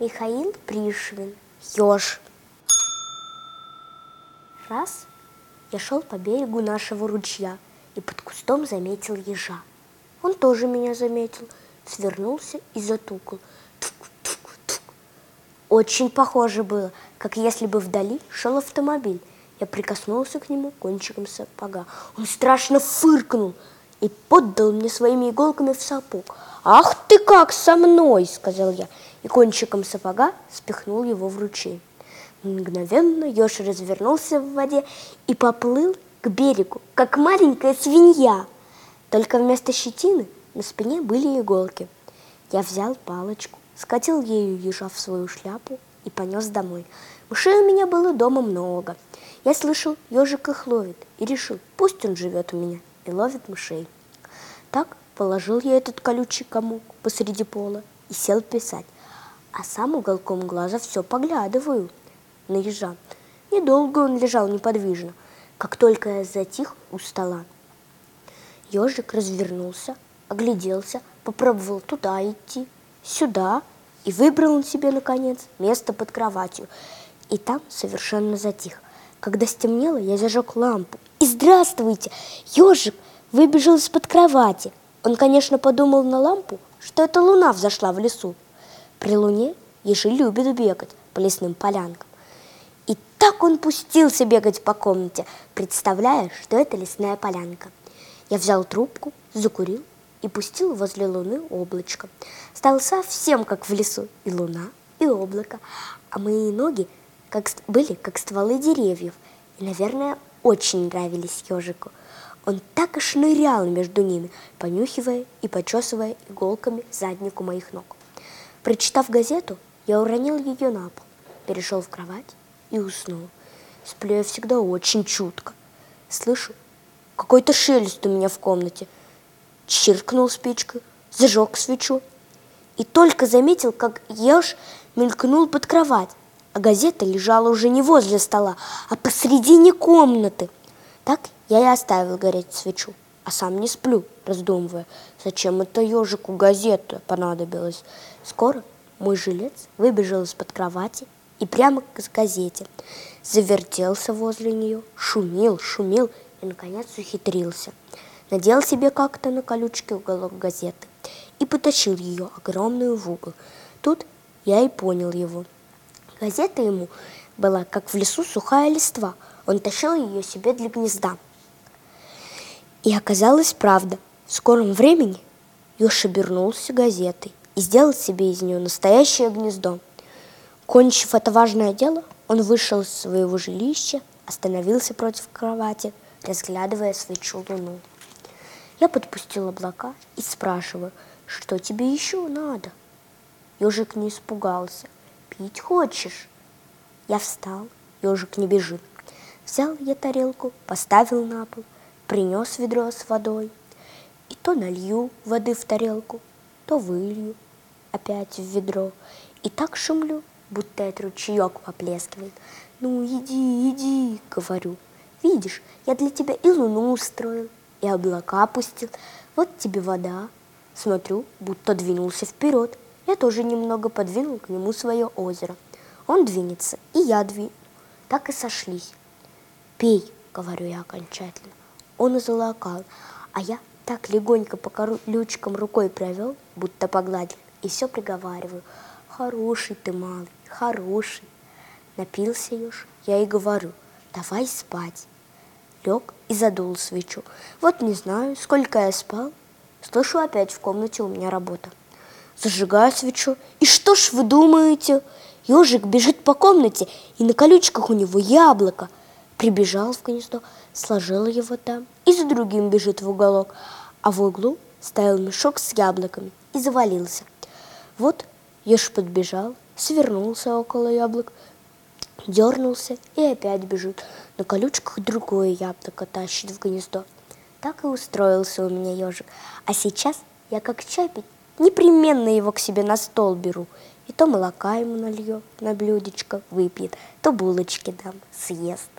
Михаил Пришвин. Ёж. Раз я шел по берегу нашего ручья и под кустом заметил ежа. Он тоже меня заметил, свернулся и затукал. Тук-тук-тук. Очень похоже было, как если бы вдали шел автомобиль. Я прикоснулся к нему кончиком сапога. Он страшно фыркнул и поддал мне своими иголками в сапог. «Ах ты как со мной!» — сказал я, и кончиком сапога спихнул его в ручей. Мгновенно еж развернулся в воде и поплыл к берегу, как маленькая свинья. Только вместо щетины на спине были иголки. Я взял палочку, скатил ею ежа в свою шляпу и понес домой. Мышей у меня было дома много. Я слышал, ежик их ловит, и решил, пусть он живет у меня и ловит мышей. Так положил я этот колючий комок посреди пола и сел писать, а сам уголком глаза все поглядываю на ежа. Недолго он лежал неподвижно, как только я затих у стола. Ежик развернулся, огляделся, попробовал туда идти, сюда, и выбрал он себе, наконец, место под кроватью. И там совершенно затих. Когда стемнело, я зажег лампу. И здравствуйте! Ежик выбежал из-под кровати. Он, конечно, подумал на лампу, что это луна взошла в лесу. При луне ежи любят бегать по лесным полянкам. И так он пустился бегать по комнате, представляя, что это лесная полянка. Я взял трубку, закурил и пустил возле луны облачко. Стал совсем как в лесу и луна, и облако, а мои ноги как, были как стволы деревьев, и, наверное, очень нравились ежику. Он так и шнырял между ними, понюхивая и почесывая иголками заднику моих ног. Прочитав газету, я уронил ее на пол, перешел в кровать и уснул. Сплю я всегда очень чутко. Слышу, какой-то шелест у меня в комнате. Чиркнул спичкой, зажег свечу. И только заметил, как еж мелькнул под кровать, а газета лежала уже не возле стола, а посредине комнаты. Так я и оставил гореть свечу, а сам не сплю, раздумывая, зачем это ежику газета понадобилась. Скоро мой жилец выбежал из-под кровати и прямо к газете. Завертелся возле нее, шумел, шумел и, наконец, ухитрился. Надел себе как-то на колючке уголок газеты и потащил ее огромную в угол. Тут я и понял его. Газета ему была, как в лесу, сухая листва. Он тащил ее себе для гнезда. И оказалось правда. В скором времени Ёж обернулся газетой и сделал себе из нее настоящее гнездо. Кончив это важное дело, он вышел из своего жилища, остановился против кровати – разглядывая свечу луну. Я подпустил облака и спрашиваю, что тебе еще надо? Ежик не испугался. Пить хочешь? Я встал, ежик не бежит. Взял я тарелку, поставил на пол, принес ведро с водой. И то налью воды в тарелку, то вылью опять в ведро. И так шумлю, будто это ручеек поплескивает. Ну, иди, иди, говорю. Видишь, я для тебя и луну устроил, и облака опустил. Вот тебе вода. Смотрю, будто двинулся вперед. Я тоже немного подвинул к нему свое озеро. Он двинется, и я двину. Так и сошлись. Пей, говорю я окончательно. Он залокал, а я так легонько по колючкам рукой провел, будто погладил, и все приговариваю. Хороший ты, малый, хороший. Напился уж, я и говорю, давай спать лег и задул свечу. Вот не знаю, сколько я спал. Слышу опять в комнате у меня работа. Зажигаю свечу. И что ж вы думаете? Ежик бежит по комнате, и на колючках у него яблоко. Прибежал в гнездо, сложил его там и за другим бежит в уголок. А в углу стоял мешок с яблоками и завалился. Вот еж подбежал, свернулся около яблок, дернулся и опять бежит. На колючках другое яблоко тащит в гнездо. Так и устроился у меня ежик. А сейчас я как чай непременно его к себе на стол беру. И то молока ему налью на блюдечко, выпьет, то булочки дам, съест.